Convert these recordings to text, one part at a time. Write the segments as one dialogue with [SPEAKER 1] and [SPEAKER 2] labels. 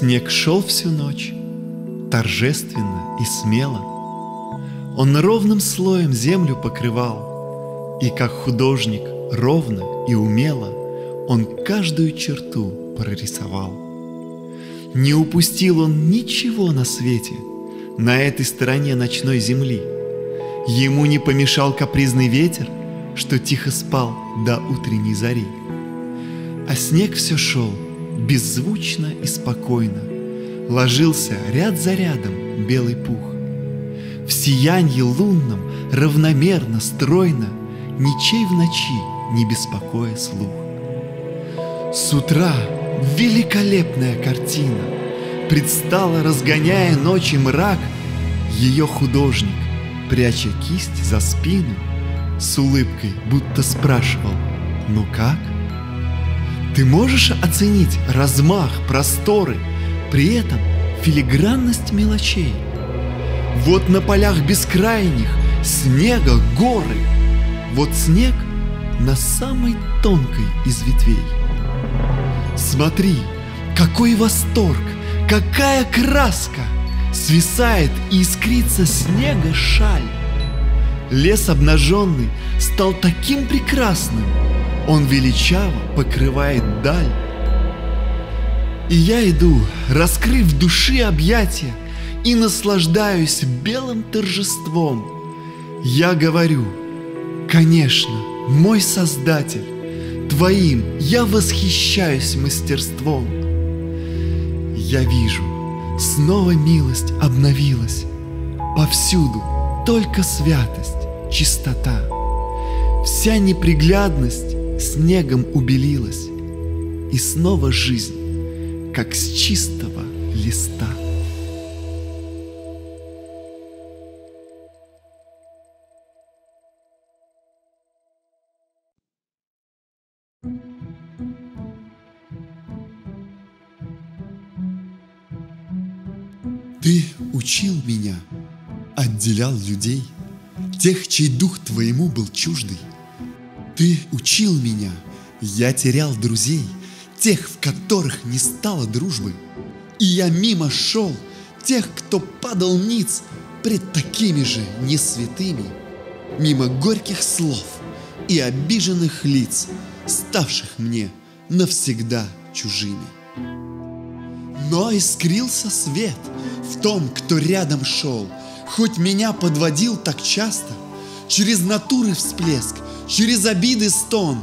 [SPEAKER 1] Снег шел всю ночь, торжественно и смело. Он ровным слоем землю покрывал, И как художник ровно и умело Он каждую черту прорисовал. Не упустил он ничего на свете, На этой стороне ночной земли. Ему не помешал капризный ветер, Что тихо спал до утренней зари. А снег все шел беззвучно и спокойно, Ложился ряд за рядом белый пух. В сиянье лунном равномерно, стройно, Ничей в ночи не беспокоя слух. С утра великолепная картина Предстала, разгоняя ночи мрак, Ее художник, пряча кисть за спину, С улыбкой будто спрашивал «Ну как?» Ты можешь оценить размах, просторы, При этом филигранность мелочей? Вот на полях бескрайних снега горы, Вот снег на самой тонкой из ветвей. Смотри, какой восторг, какая краска! Свисает и искрится снега шаль. Лес обнаженный стал таким прекрасным, Он величаво покрывает даль. И я иду, раскрыв души объятия, И наслаждаюсь белым торжеством. Я говорю, конечно, мой Создатель, Твоим я восхищаюсь мастерством. Я вижу, снова милость обновилась, Повсюду только святость, чистота. Вся неприглядность снегом убелилась, И снова жизнь, как с чистого листа.
[SPEAKER 2] Ты учил меня, отделял людей, Тех, чей дух твоему был чуждый. Ты учил меня, я терял друзей, Тех, в которых не стало дружбы. И я мимо шел тех, кто падал ниц Пред такими же несвятыми, Мимо горьких слов и обиженных лиц, Ставших мне навсегда чужими. Но искрился свет в том, кто рядом шел, Хоть меня подводил так часто, Через натуры всплеск, через обиды стон,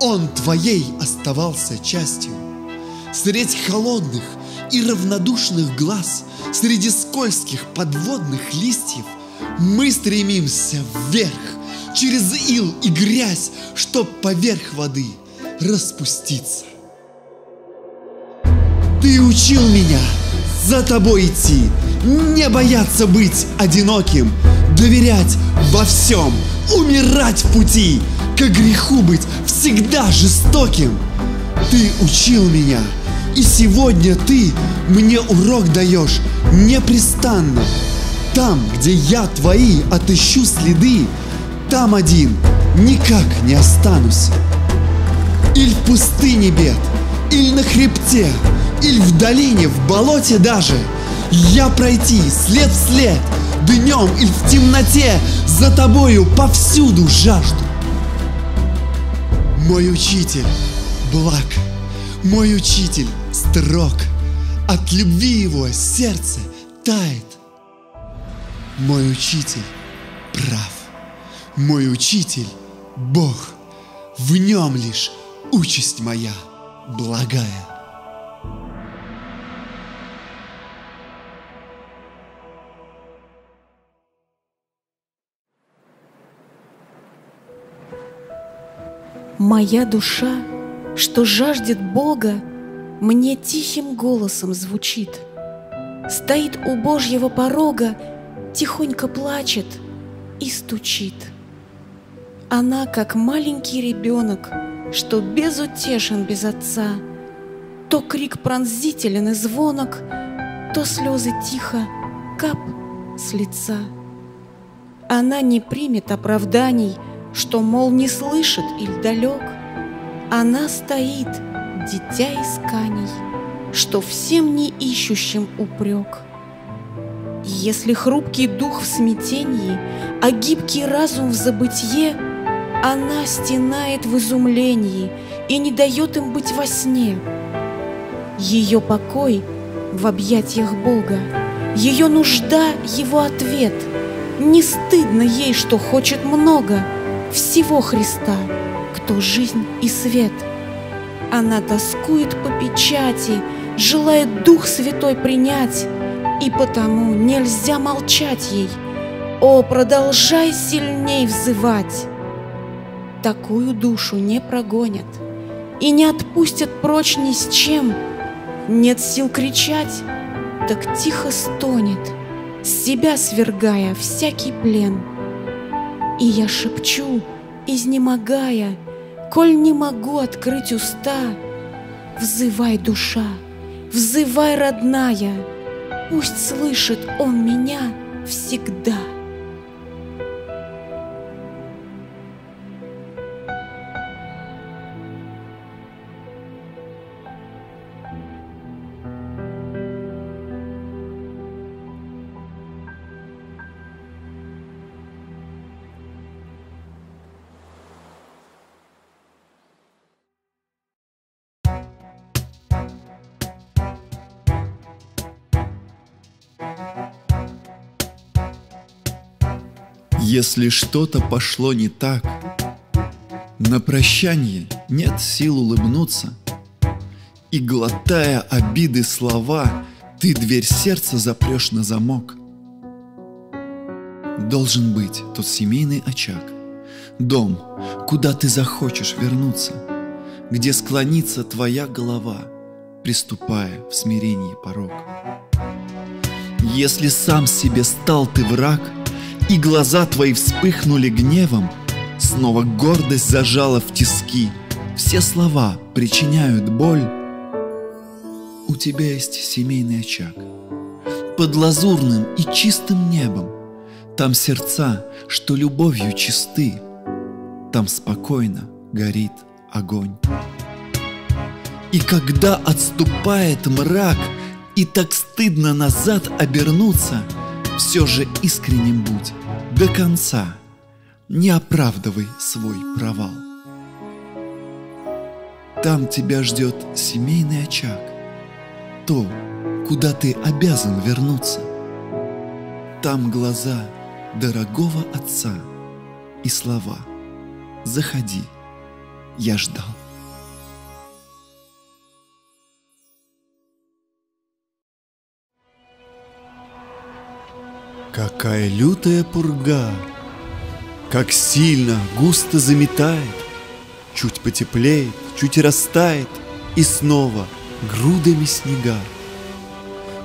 [SPEAKER 2] Он твоей оставался частью. Средь холодных и равнодушных глаз, Среди скользких подводных листьев Мы стремимся вверх, через ил и грязь, Чтоб поверх воды распуститься. Ты учил меня за тобой идти, не бояться быть одиноким, доверять во всем, умирать в пути, к греху быть всегда жестоким. Ты учил меня, и сегодня ты мне урок даешь непрестанно. Там, где я твои отыщу следы, там один никак не останусь. Или в пустыне бед, или на хребте, или в долине, в болоте даже. Я пройти след в след, днем или в темноте, за тобою повсюду жажду. Мой учитель благ, мой учитель строг, от любви его сердце тает. Мой учитель прав, мой учитель Бог, в нем лишь участь моя благая.
[SPEAKER 3] Моя душа, что жаждет Бога, Мне тихим голосом звучит. Стоит у Божьего порога, Тихонько плачет и стучит. Она, как маленький ребенок, Что безутешен без отца, То крик пронзителен и звонок, То слезы тихо кап с лица. Она не примет оправданий — что, мол, не слышит или далек. Она стоит, дитя исканий, что всем не ищущим упрек. Если хрупкий дух в смятении, а гибкий разум в забытье, она стенает в изумлении и не дает им быть во сне. Ее покой в объятиях Бога, ее нужда — его ответ. Не стыдно ей, что хочет много всего Христа, кто жизнь и свет. Она тоскует по печати, желает Дух Святой принять, и потому нельзя молчать ей. О, продолжай сильней взывать! Такую душу не прогонят и не отпустят прочь ни с чем. Нет сил кричать, так тихо стонет, с себя свергая всякий плен. И я шепчу, изнемогая, коль не могу открыть уста, взывай, душа, взывай, родная, Пусть слышит он меня всегда.
[SPEAKER 1] Если что-то пошло не так, на прощание нет сил улыбнуться. И глотая обиды слова, ты дверь сердца запрешь на замок. Должен быть тот семейный очаг, дом, куда ты захочешь вернуться, где склонится твоя голова, приступая в смирении порог. Если сам себе стал ты враг – и глаза твои вспыхнули гневом, Снова гордость зажала в тиски, Все слова причиняют боль. У тебя есть семейный очаг, Под лазурным и чистым небом, Там сердца, что любовью чисты, Там спокойно горит огонь. И когда отступает мрак, И так стыдно назад обернуться — все же искренним будь до конца, не оправдывай свой провал. Там тебя ждет семейный очаг, то, куда ты обязан вернуться. Там глаза дорогого отца и слова «Заходи, я ждал».
[SPEAKER 2] Какая лютая пурга, Как сильно, густо заметает, Чуть потеплеет, чуть растает, И снова грудами снега.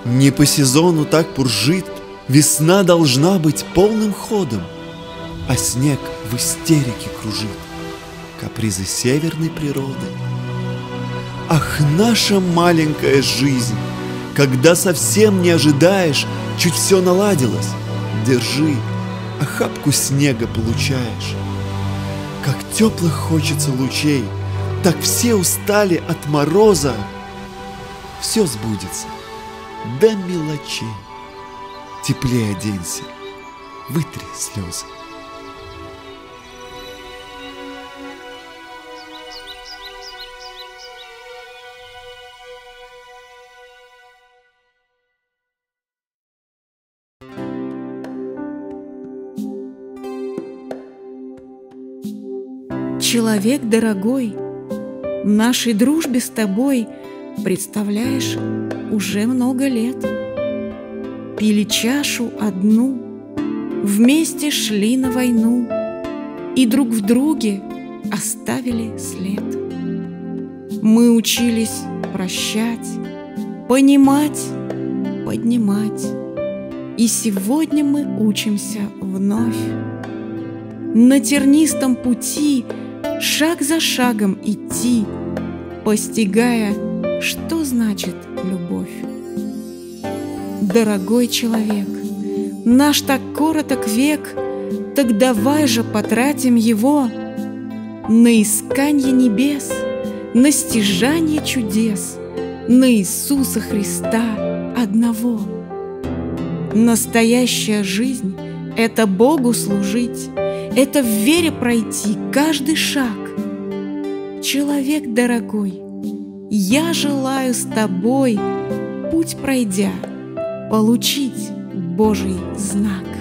[SPEAKER 2] Не по сезону так пуржит, Весна должна быть полным ходом, А снег в истерике кружит, Капризы северной природы. Ах, наша маленькая жизнь, Когда совсем не ожидаешь, Чуть все наладилось, держи, охапку снега получаешь. Как теплых хочется лучей, так все устали от мороза. Все сбудется до мелочей. Теплее оденься, вытри слезы.
[SPEAKER 3] Человек дорогой, в нашей дружбе с тобой, представляешь, уже много лет. Пили чашу одну, вместе шли на войну и друг в друге оставили след. Мы учились прощать, понимать, поднимать, и сегодня мы учимся вновь. На тернистом пути – шаг за шагом идти, постигая, что значит любовь. Дорогой человек, наш так короток век, так давай же потратим его на исканье небес, на стяжание чудес, на Иисуса Христа одного. Настоящая жизнь – это Богу служить, это в вере пройти каждый шаг. Человек дорогой, я желаю с тобой, путь пройдя, получить Божий знак.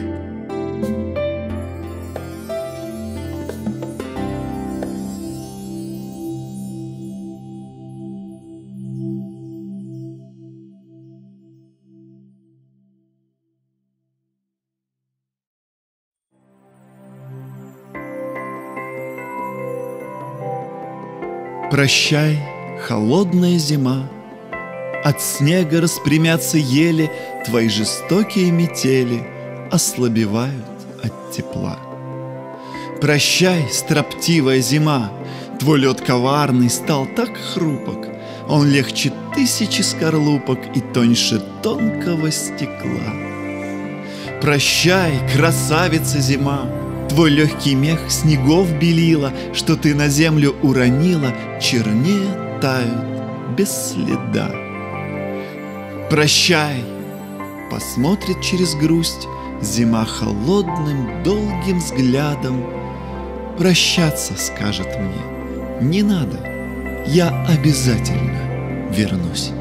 [SPEAKER 1] Прощай, холодная зима, От снега распрямятся ели, Твои жестокие метели Ослабевают от тепла. Прощай, строптивая зима, Твой лед коварный стал так хрупок, Он легче тысячи скорлупок И тоньше тонкого стекла. Прощай, красавица зима, Твой легкий мех снегов белила, Что ты на землю уронила, Чернее тают без следа. Прощай! Посмотрит через грусть Зима холодным, долгим взглядом. Прощаться скажет мне, не надо, Я обязательно вернусь.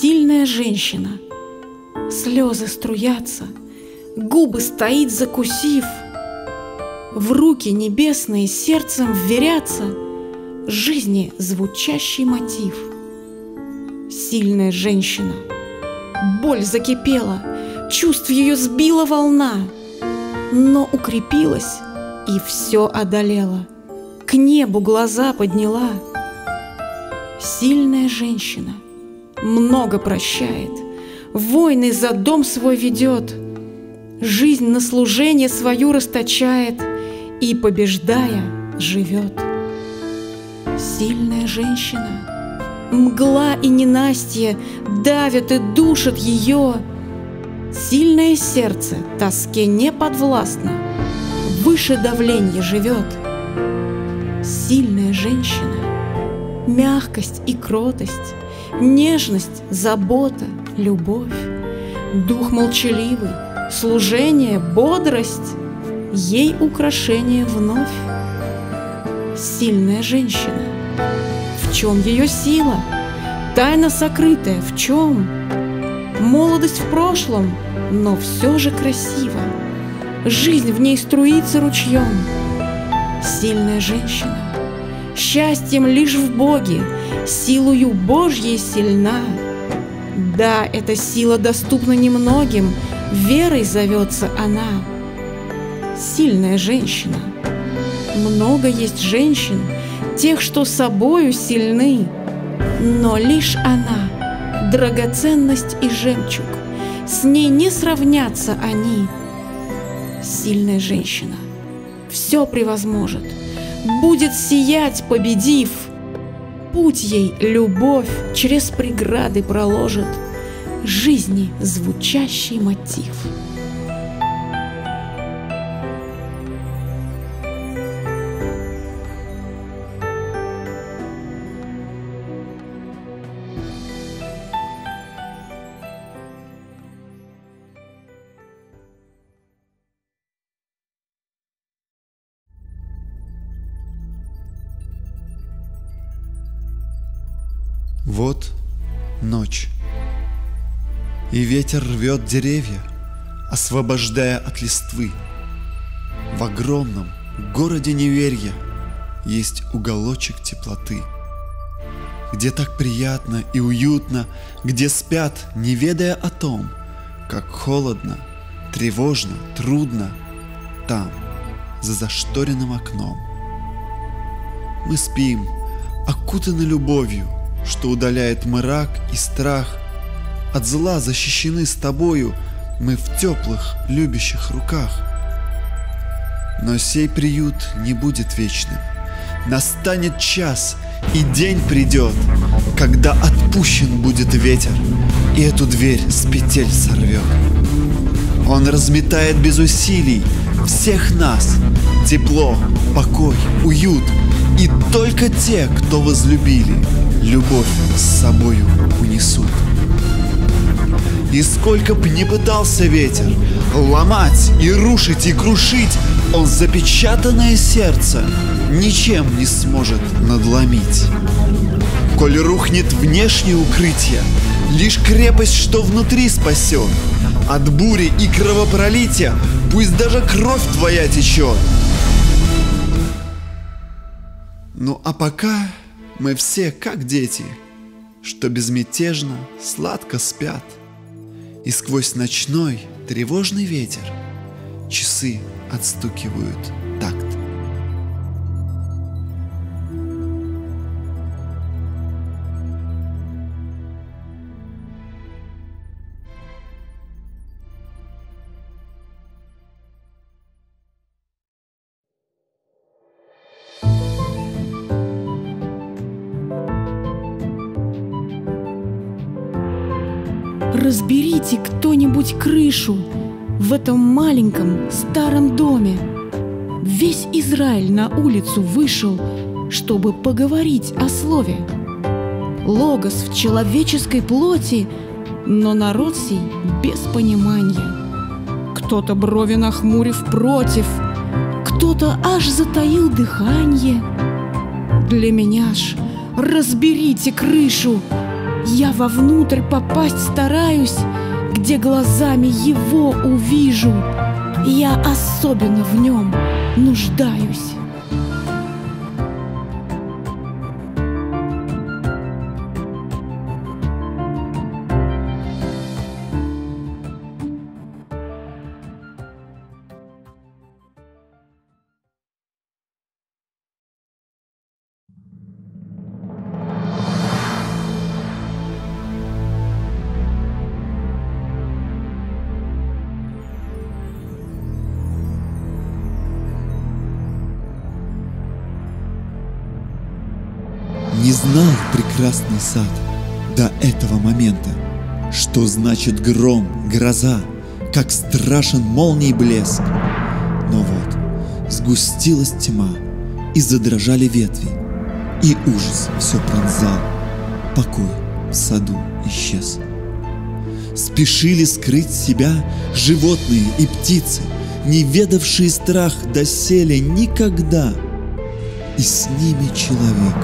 [SPEAKER 3] Сильная женщина. Слезы струятся, губы стоит закусив. В руки небесные сердцем вверятся Жизни звучащий мотив. Сильная женщина. Боль закипела, чувств ее сбила волна, Но укрепилась и все одолела, К небу глаза подняла. Сильная женщина — много прощает, войны за дом свой ведет, жизнь на служение свою расточает и, побеждая, живет. Сильная женщина, мгла и ненастье давят и душат ее. Сильное сердце тоске не подвластно, выше давления живет. Сильная женщина, мягкость и кротость — Нежность, забота, любовь, Дух молчаливый, служение, бодрость, Ей украшение вновь. Сильная женщина. В чем ее сила? Тайна сокрытая в чем? Молодость в прошлом, но все же красиво. Жизнь в ней струится ручьем. Сильная женщина. Счастьем лишь в Боге, силою Божьей сильна. Да, эта сила доступна немногим, верой зовется она. Сильная женщина. Много есть женщин, тех, что собою сильны, но лишь она — драгоценность и жемчуг, с ней не сравнятся они. Сильная женщина все превозможет, будет сиять, победив — Путь ей любовь через преграды проложит, Жизни звучащий мотив.
[SPEAKER 1] Вот ночь. И ветер рвет деревья, освобождая от листвы. В огромном городе неверья есть уголочек теплоты, где так приятно и уютно, где спят, не ведая о том, как холодно, тревожно, трудно там, за зашторенным окном. Мы спим, окутаны любовью, что удаляет мрак и страх. От зла защищены с тобою мы в теплых, любящих руках. Но сей приют не будет вечным. Настанет час,
[SPEAKER 4] И день придет, когда отпущен будет ветер, и эту дверь с петель сорвет. Он разметает без усилий всех нас, тепло, покой, уют, и только те, кто возлюбили, любовь с собою унесут. И сколько б не пытался ветер ломать и рушить и крушить, он запечатанное сердце ничем не сможет надломить. Коль рухнет внешнее укрытие, лишь крепость, что внутри спасет. От бури и кровопролития пусть даже кровь твоя течет. Ну а пока мы все как дети, что безмятежно, сладко спят. И сквозь ночной тревожный ветер часы отстукивают
[SPEAKER 3] в этом маленьком старом доме. Весь Израиль на улицу вышел, чтобы поговорить о слове. Логос в человеческой плоти, но народ сей без понимания. Кто-то брови нахмурив против, кто-то аж затаил дыхание. Для меня ж разберите крышу, я вовнутрь попасть стараюсь, где глазами его увижу. Я особенно в нем нуждаюсь.
[SPEAKER 1] Знал прекрасный сад до этого момента, что значит гром, гроза, как страшен молний блеск. Но вот сгустилась тьма, и задрожали ветви, и ужас все пронзал. Покой в саду исчез. Спешили скрыть себя животные и птицы, не ведавшие страх доселе никогда. И с ними человек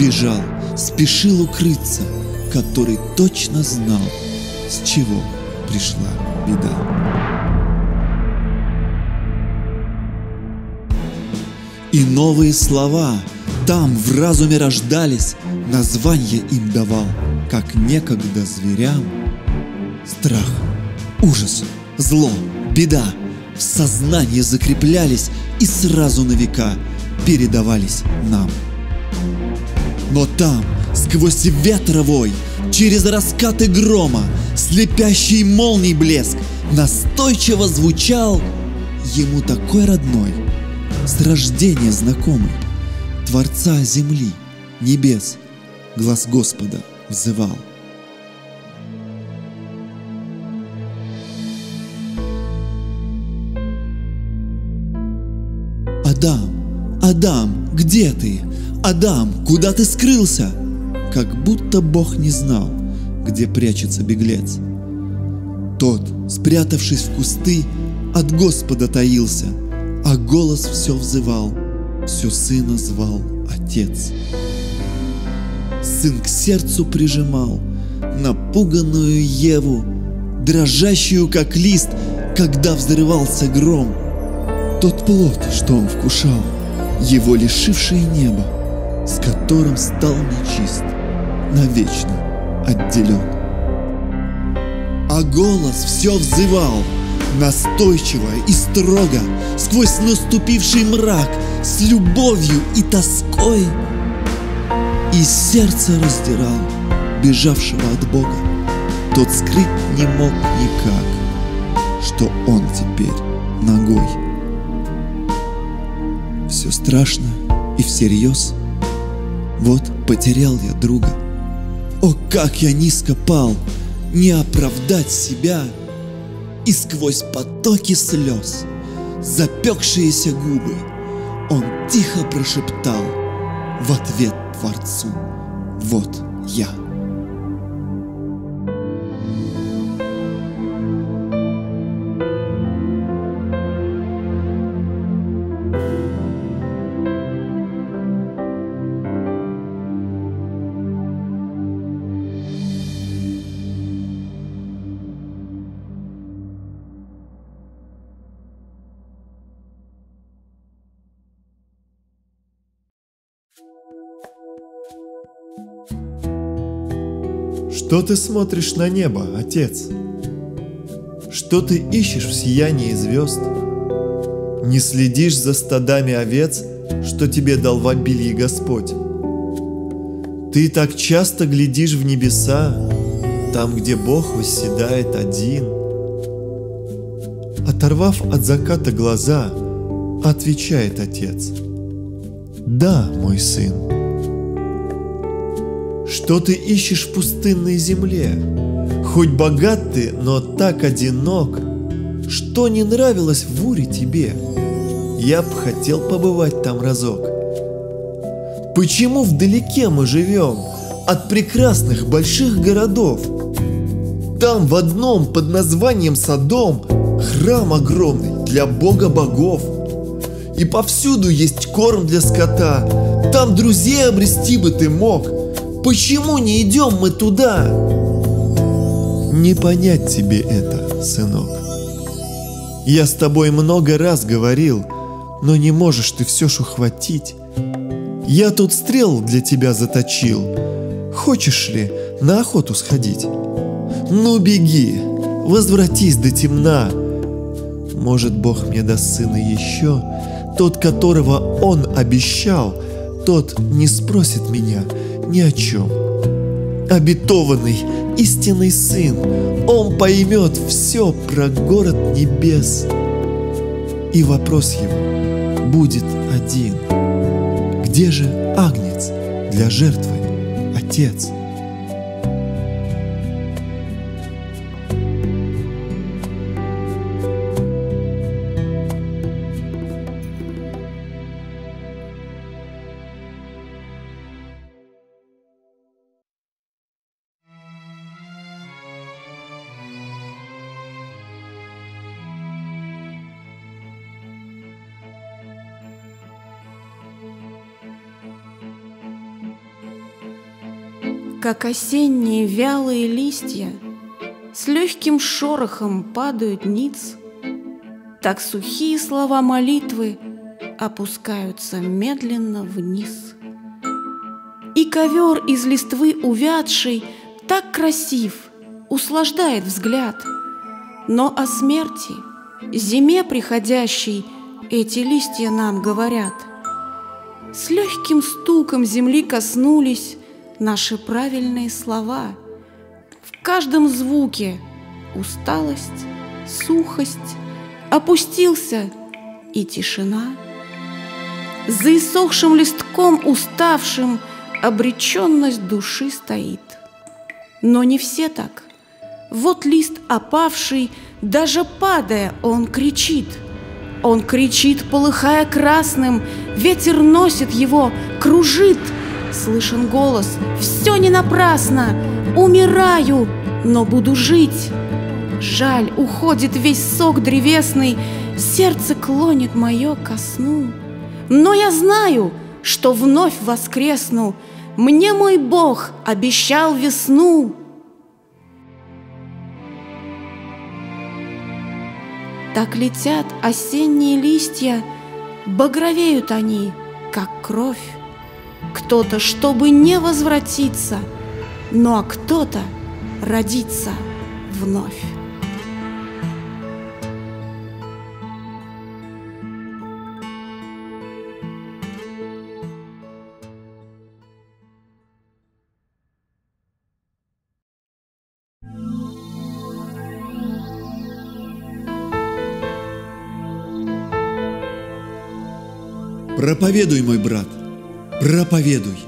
[SPEAKER 1] бежал, спешил укрыться, который точно знал, с чего пришла беда. И новые слова там в разуме рождались, название им давал, как некогда зверям. Страх, ужас, зло, беда в сознании закреплялись и сразу на века передавались нам. Но там, сквозь ветровой, через раскаты грома, слепящий молний блеск, настойчиво звучал ему такой родной, с рождения знакомый, Творца земли, небес, глаз Господа взывал. Адам, Адам, где ты? Адам, куда ты скрылся? Как будто Бог не знал, где прячется беглец. Тот, спрятавшись в кусты, от Господа таился, а голос все взывал, все сына звал отец. Сын к сердцу прижимал напуганную Еву, дрожащую как лист, когда взрывался гром. Тот плод, что он вкушал, его лишившее небо, с которым стал нечист, навечно отделен. А голос все взывал, настойчиво и строго, сквозь наступивший мрак, с любовью и тоской. И сердце раздирал бежавшего от Бога. Тот скрыть не мог никак, что он теперь ногой. Все страшно и всерьез.
[SPEAKER 5] Вот потерял я друга. О, как я низко пал, не оправдать себя. И сквозь потоки слез, запекшиеся губы, он тихо прошептал в ответ Творцу «Вот я».
[SPEAKER 1] Что ты смотришь на небо, Отец? Что ты ищешь в сиянии звезд? Не следишь за стадами овец, что тебе дал в обилье Господь. Ты так часто глядишь в небеса, там, где Бог восседает один. Оторвав от заката глаза, отвечает Отец. Да, мой сын. Что ты ищешь в пустынной земле? Хоть богат ты, но так одинок. Что не нравилось в Уре тебе? Я б хотел побывать там разок. Почему вдалеке мы живем от прекрасных больших городов? Там в одном под названием Содом храм огромный для бога богов. И повсюду есть корм для скота, там друзей обрести бы ты мог – Почему не идем мы туда? Не понять тебе это, сынок. Я с тобой много раз говорил, но не можешь ты все ж ухватить. Я тут стрел для тебя заточил. Хочешь ли на охоту сходить? Ну беги, возвратись до темна. Может, Бог мне даст сына еще, тот, которого он обещал, тот не спросит меня – ни о чем. Обетованный, истинный сын, он поймет все про город небес. И вопрос его будет один. Где же агнец для жертвы, отец?
[SPEAKER 3] Как осенние вялые листья С легким шорохом падают ниц, Так сухие слова молитвы Опускаются медленно вниз. И ковер из листвы увядший Так красив, услаждает взгляд, Но о смерти, зиме приходящей Эти листья нам говорят. С легким стуком земли коснулись наши правильные слова. В каждом звуке усталость, сухость, опустился и тишина. За иссохшим листком уставшим обреченность души стоит. Но не все так. Вот лист опавший, даже падая, он кричит. Он кричит, полыхая красным, ветер носит его, кружит — Слышен голос «Все не напрасно! Умираю, но буду жить!» Жаль, уходит весь сок древесный, Сердце клонит мое ко сну. Но я знаю, что вновь воскресну, Мне мой Бог обещал весну. Так летят осенние листья, Багровеют они, как кровь кто-то, чтобы не возвратиться, ну а кто-то родиться вновь.
[SPEAKER 5] Проповедуй, мой брат, проповедуй.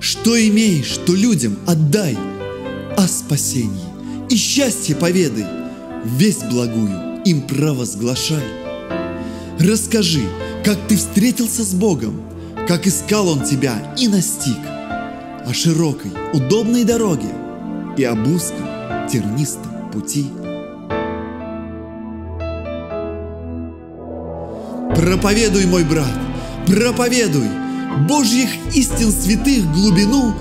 [SPEAKER 1] Что имеешь, то людям отдай. О спасении и счастье поведай. Весть благую им провозглашай. Расскажи, как ты встретился с Богом, как искал Он тебя и настиг, о широкой, удобной дороге и об узком, тернистом пути. Проповедуй, мой брат, проповедуй Божьих истин святых глубину,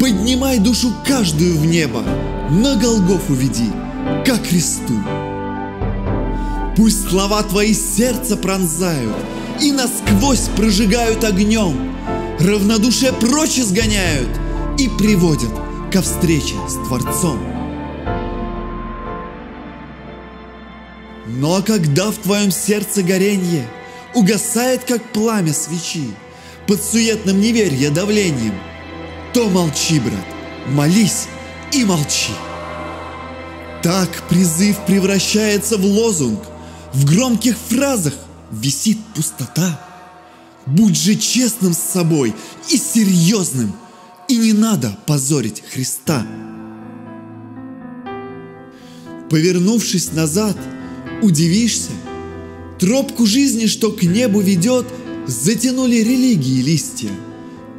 [SPEAKER 1] поднимай душу каждую в небо, на Голгофу веди, как Христу. Пусть слова твои сердце пронзают и насквозь прожигают огнем, равнодушие прочь изгоняют и приводят ко встрече с Творцом. Но когда в твоем сердце горенье угасает, как пламя свечи, под суетным неверья давлением, то молчи, брат, молись и молчи. Так призыв превращается в лозунг, в громких фразах висит пустота. Будь же честным с собой и серьезным, и не надо позорить Христа. Повернувшись назад, удивишься, тропку жизни, что к небу ведет, затянули религии листья,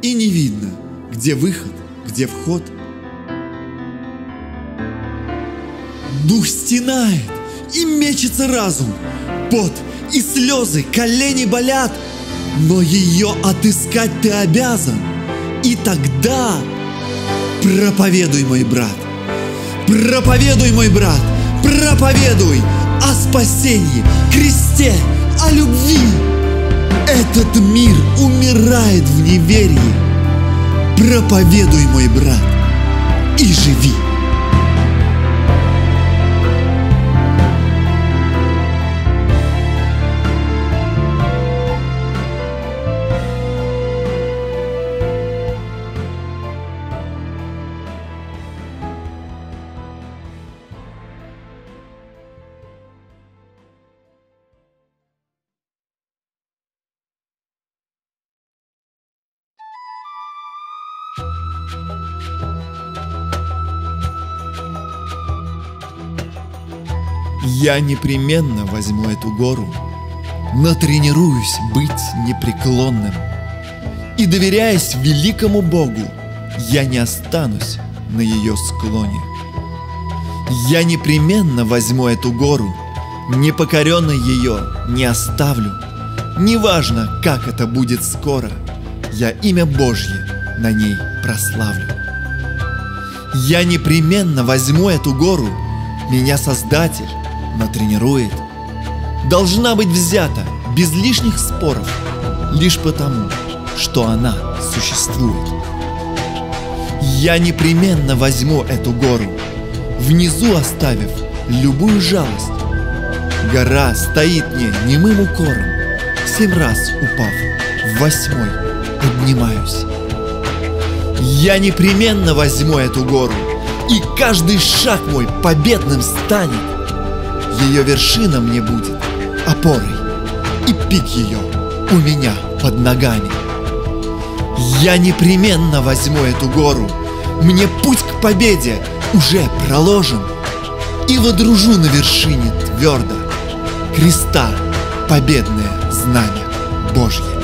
[SPEAKER 1] и не видно, где выход, где вход. Дух стенает, и мечется разум, пот и слезы, колени болят, но ее отыскать ты обязан. И тогда проповедуй, мой брат, проповедуй, мой брат, проповедуй о спасении, кресте, о любви. Этот мир умирает в неверии. Проповедуй, мой брат, и живи.
[SPEAKER 6] Я непременно возьму эту гору, натренируюсь быть непреклонным. И доверяясь великому Богу, я не останусь на ее склоне. Я непременно возьму эту гору, непокоренной ее не оставлю. Неважно, как это будет скоро, я имя Божье на ней прославлю. Я непременно возьму эту гору, меня Создатель натренирует. Должна быть взята без лишних споров, лишь потому, что она существует. Я непременно возьму эту гору, внизу оставив любую жалость. Гора стоит мне немым укором, семь раз упав, в восьмой поднимаюсь. Я непременно возьму эту гору, и каждый шаг мой победным станет. Ее вершина мне будет опорой, и пик ее у меня под ногами. Я непременно возьму эту гору, мне путь к победе уже проложен, и водружу на вершине твердо креста победное знамя Божье.